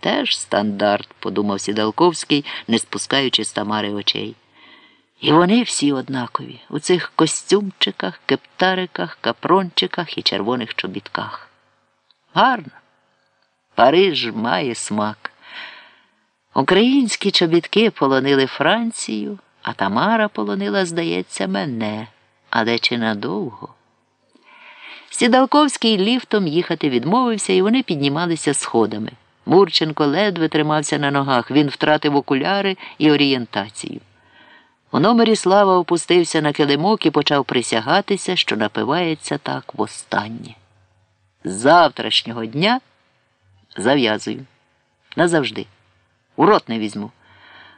Теж стандарт, подумав Сідалковський, не спускаючи з Тамари очей. І вони всі однакові у цих костюмчиках, кептариках, капрончиках і червоних чобітках. Гарно. Париж має смак. Українські чобітки полонили Францію, а Тамара полонила, здається, мене, але чи надовго. Сідалковський ліфтом їхати відмовився, і вони піднімалися сходами. Мурченко ледве тримався на ногах, він втратив окуляри і орієнтацію. У номері Слава опустився на килимок і почав присягатися, що напивається так востаннє. З завтрашнього дня зав'язую. Назавжди. У рот не візьму.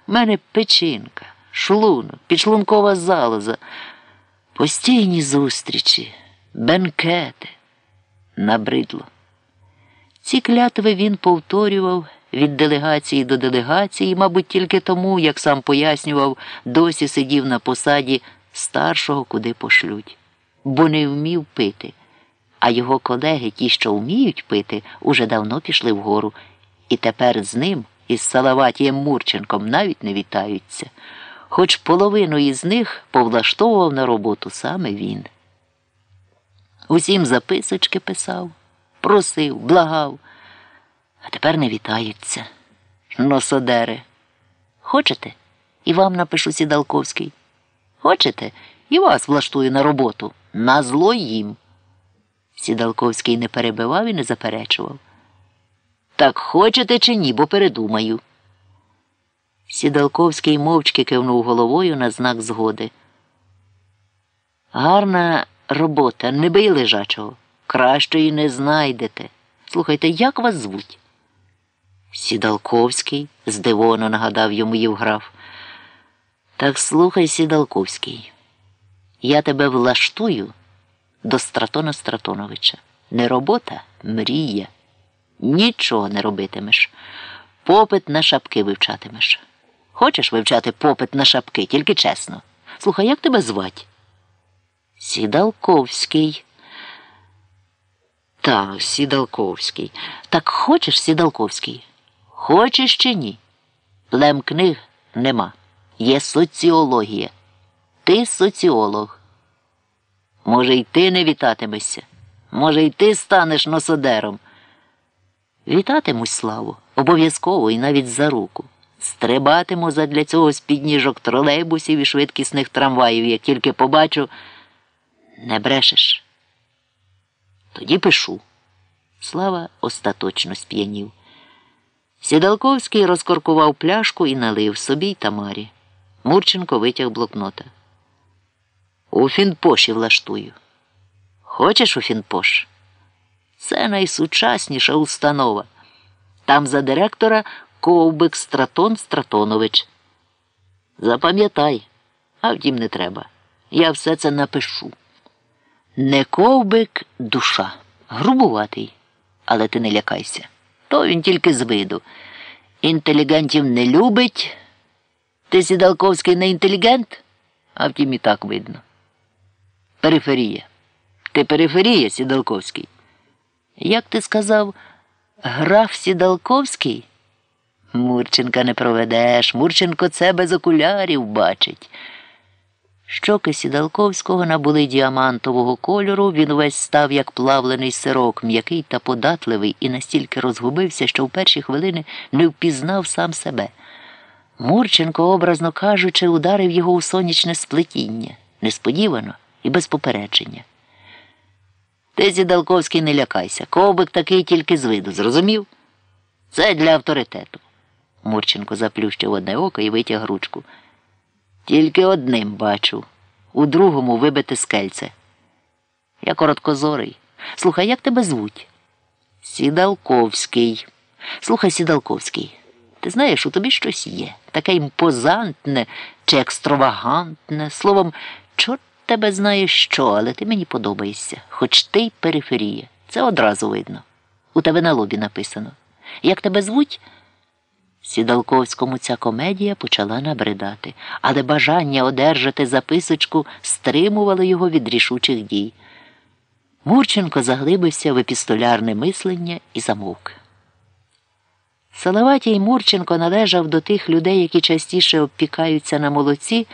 У мене печінка, шлунок, підшлункова залоза, постійні зустрічі, бенкети. Набридло. Ці клятви він повторював від делегації до делегації, мабуть, тільки тому, як сам пояснював, досі сидів на посаді старшого, куди пошлють, бо не вмів пити. А його колеги, ті, що вміють пити, уже давно пішли вгору, і тепер з ним, із Салаватієм Мурченком, навіть не вітаються, хоч половину із них повлаштовував на роботу саме він. Усім записочки писав, просив, благав, а тепер не вітаються. Носодери. Хочете? І вам напишу Сідалковський. Хочете? І вас влаштую на роботу. На зло їм. Сідалковський не перебивав і не заперечував. Так хочете чи ні, бо передумаю. Сідалковський мовчки кивнув головою на знак згоди. Гарна робота, не бий лежачого. Кращої не знайдете. Слухайте, як вас звуть? Сідалковський, здивовано нагадав йому Євграф. Так слухай, Сідалковський, я тебе влаштую до Стратона Стратоновича. Не робота, мрія. Нічого не робитимеш. Попит на шапки вивчатимеш. Хочеш вивчати попит на шапки, тільки чесно. Слухай, як тебе звать? Сідалковський. Так, Сідалковський. Так хочеш, Сідалковський? Хочеш чи ні? Плем книг нема. Є соціологія. Ти соціолог. Може, й ти не вітатимешся. Може, й ти станеш носодером. Вітатимусь, славу, обов'язково і навіть за руку. Стрибатиму задля цього з підніжок тролейбусів і швидкісних трамваїв, як тільки побачу. Не брешеш. Тоді пишу. Слава остаточно сп'янів. Сідалковський розкоркував пляшку і налив собі й Тамарі. Мурченко витяг блокнота. У фінпоші влаштую. Хочеш у фінпош? Це найсучасніша установа. Там за директора ковбик Стратон Стратонович. Запам'ятай, а втім не треба. Я все це напишу. Не ковбик душа, грубуватий, але ти не лякайся. То він тільки з виду. Інтелігентів не любить. Ти Сідалковський не інтелігент, а втім і так видно. Периферія. Ти периферія, Сідалковський. Як ти сказав, граф Сідалковський? Мурченка не проведеш. Мурченко це без окулярів бачить. Щоки Сідалковського набули діамантового кольору, він увесь став, як плавлений сирок, м'який та податливий, і настільки розгубився, що в перші хвилини не впізнав сам себе. Мурченко, образно кажучи, ударив його у сонячне сплетіння, несподівано і без попередження. Ти, Сідалковський, не лякайся. Ковбик такий тільки з виду, зрозумів? Це для авторитету. Мурченко заплющив одне око і витяг ручку. Тільки одним бачу, у другому вибите скельце. Я короткозорий. Слухай, як тебе звуть? Сідалковський. Слухай, Сідалковський, ти знаєш, у тобі щось є. Таке імпозантне чи екстравагантне. Словом, чорт тебе знає що, але ти мені подобаєшся. Хоч ти й периферія. Це одразу видно. У тебе на лобі написано. Як тебе звуть? Сідалковському ця комедія почала набридати, але бажання одержати записочку стримувало його від рішучих дій. Мурченко заглибився в епістолярне мислення і замовк. Салаватій Мурченко належав до тих людей, які частіше обпікаються на молоці,